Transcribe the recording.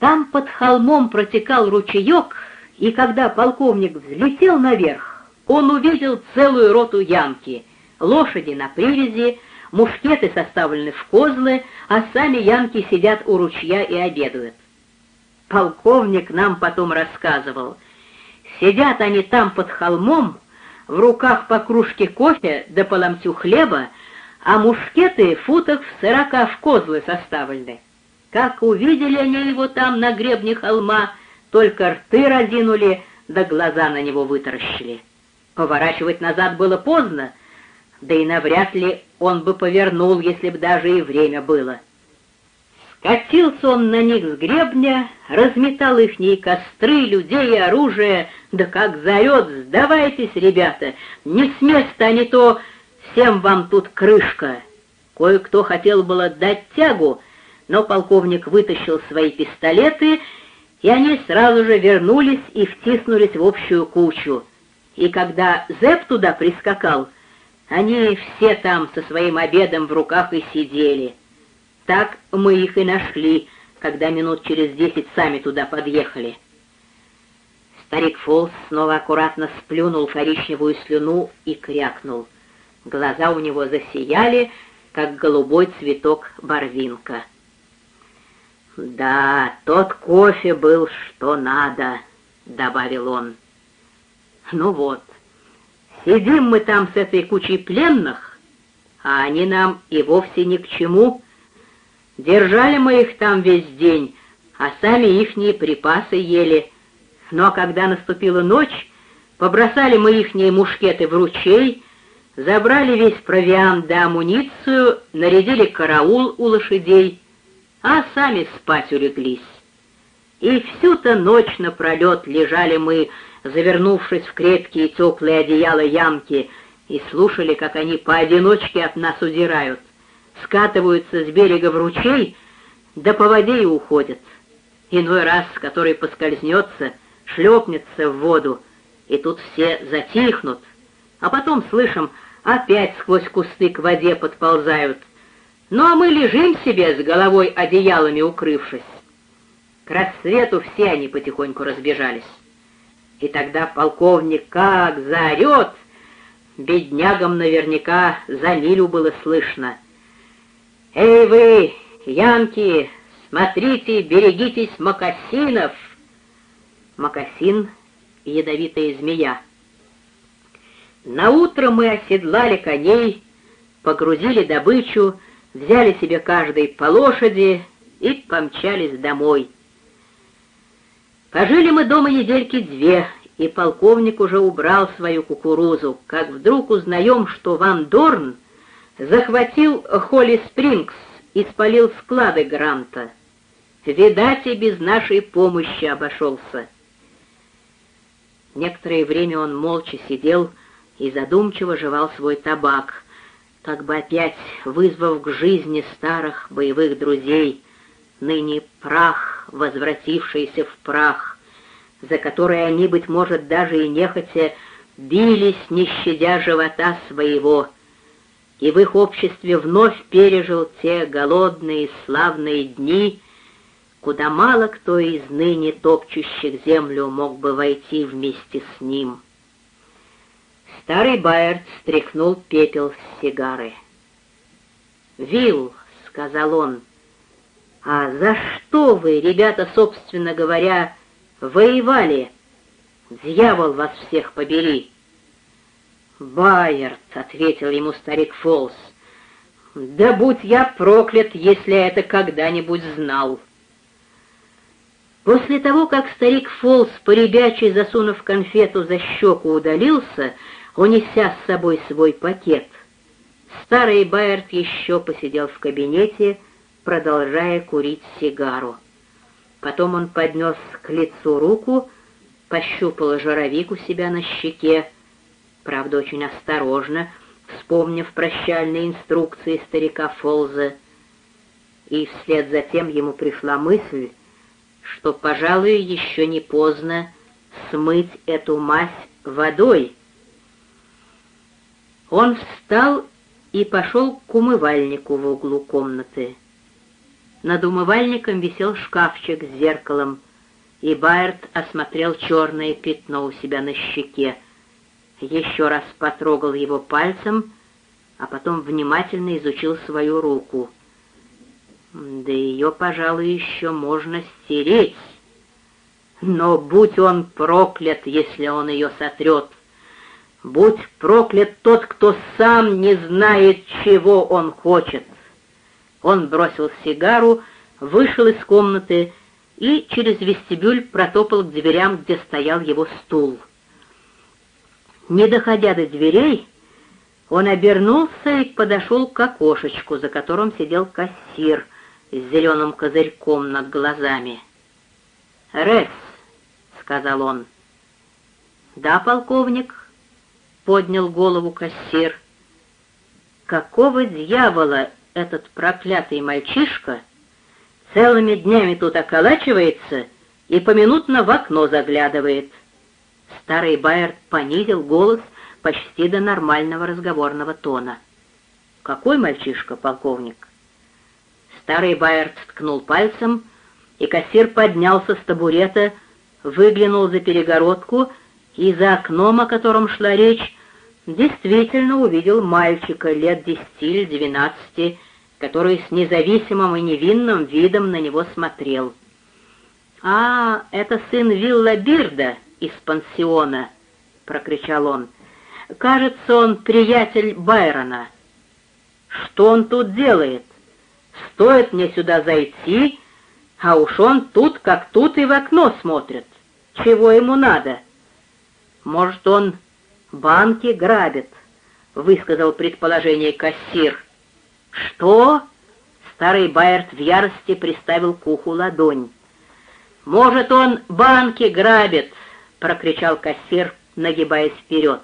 Там под холмом протекал ручеек, и когда полковник взлетел наверх, он увидел целую роту янки, лошади на привязи, мушкеты составлены в козлы, а сами янки сидят у ручья и обедают. Полковник нам потом рассказывал, сидят они там под холмом, в руках по кружке кофе да по хлеба, а мушкеты футах в сорока в козлы составлены. Как увидели они его там на гребне холма, только рты разинули, да глаза на него вытаращили. Поворачивать назад было поздно, да и навряд ли он бы повернул, если б даже и время было. Скатился он на них с гребня, разметал ихние костры, людей и оружие, да как заорет, сдавайтесь, ребята, не с места, а не то всем вам тут крышка. Кое-кто хотел было дать тягу, но полковник вытащил свои пистолеты, и они сразу же вернулись и втиснулись в общую кучу. И когда Зэп туда прискакал, они все там со своим обедом в руках и сидели. Так мы их и нашли, когда минут через десять сами туда подъехали. Старик Фолс снова аккуратно сплюнул коричневую слюну и крякнул. Глаза у него засияли, как голубой цветок барвинка. «Да, тот кофе был что надо», — добавил он. «Ну вот, сидим мы там с этой кучей пленных, а они нам и вовсе ни к чему. Держали мы их там весь день, а сами ихние припасы ели. Но когда наступила ночь, побросали мы ихние мушкеты в ручей, забрали весь провиант да амуницию, нарядили караул у лошадей — а сами спать улеглись. И всю-то ночь напролет лежали мы, завернувшись в крепкие теплые одеяла ямки, и слушали, как они поодиночке от нас удирают, скатываются с берега в ручей, да по воде и уходят. Иной раз, который поскользнется, шлепнется в воду, и тут все затихнут, а потом слышим, опять сквозь кусты к воде подползают, ну а мы лежим себе с головой одеялами укрывшись. К рассвету все они потихоньку разбежались. И тогда полковник как заорет, беднягам наверняка за милю было слышно. «Эй вы, янки, смотрите, берегитесь мокасинов!» Мокасин — ядовитая змея. Наутро мы оседлали коней, погрузили добычу, взяли себе каждый по лошади и помчались домой. Пожили мы дома недельки две, и полковник уже убрал свою кукурузу, как вдруг узнаем, что Ван Дорн захватил Холли Спрингс и спалил склады Гранта. Видать, и без нашей помощи обошелся. Некоторое время он молча сидел и задумчиво жевал свой табак — как бы опять вызвав к жизни старых боевых друзей, ныне прах, возвратившийся в прах, за который они, быть может, даже и нехотя бились, не щадя живота своего, и в их обществе вновь пережил те голодные славные дни, куда мало кто из ныне топчущих землю мог бы войти вместе с ним. Старый Байерд стряхнул пепел с сигары. «Вилл», — сказал он, — «а за что вы, ребята, собственно говоря, воевали? Дьявол вас всех побери!» «Байерд», — ответил ему старик Фолс, — «да будь я проклят, если я это когда-нибудь знал». После того, как старик Фолс, поребячий засунув конфету за щеку, удалился, унеся с собой свой пакет. Старый Байерт еще посидел в кабинете, продолжая курить сигару. Потом он поднес к лицу руку, пощупал жировик у себя на щеке, правда, очень осторожно, вспомнив прощальные инструкции старика Фолза. И вслед за тем ему пришла мысль, что, пожалуй, еще не поздно смыть эту мазь водой, он встал и пошел к умывальнику в углу комнаты. Над умывальником висел шкафчик с зеркалом, и Байерт осмотрел черное пятно у себя на щеке. Еще раз потрогал его пальцем, а потом внимательно изучил свою руку. Да ее, пожалуй, еще можно стереть. Но будь он проклят, если он ее сотрет. Будь проклят тот, кто сам не знает, чего он хочет. Он бросил сигару, вышел из комнаты и через вестибюль протопал к дверям, где стоял его стул. Не доходя до дверей, он обернулся и подошел к окошечку, за которым сидел кассир с зеленым козырьком над глазами. «Ресс», — сказал он. «Да, полковник», — поднял голову кассир. «Какого дьявола этот проклятый мальчишка целыми днями тут околачивается и поминутно в окно заглядывает. Старый Байерт понизил голос почти до нормального разговорного тона. «Какой мальчишка, полковник?» Старый Байерт ткнул пальцем, и кассир поднялся с табурета, выглянул за перегородку и за окном, о котором шла речь, действительно увидел мальчика лет десяти или двенадцати, который с независимым и невинным видом на него смотрел. «А, это сын Вилла Бирда из пансиона!» — прокричал он. «Кажется, он приятель Байрона. Что он тут делает? Стоит мне сюда зайти, а уж он тут как тут и в окно смотрит. Чего ему надо? Может, он банки грабит?» — высказал предположение кассир. «Что?» — старый Байерт в ярости приставил к уху ладонь. «Может, он банки грабит!» — прокричал кассир, нагибаясь вперед.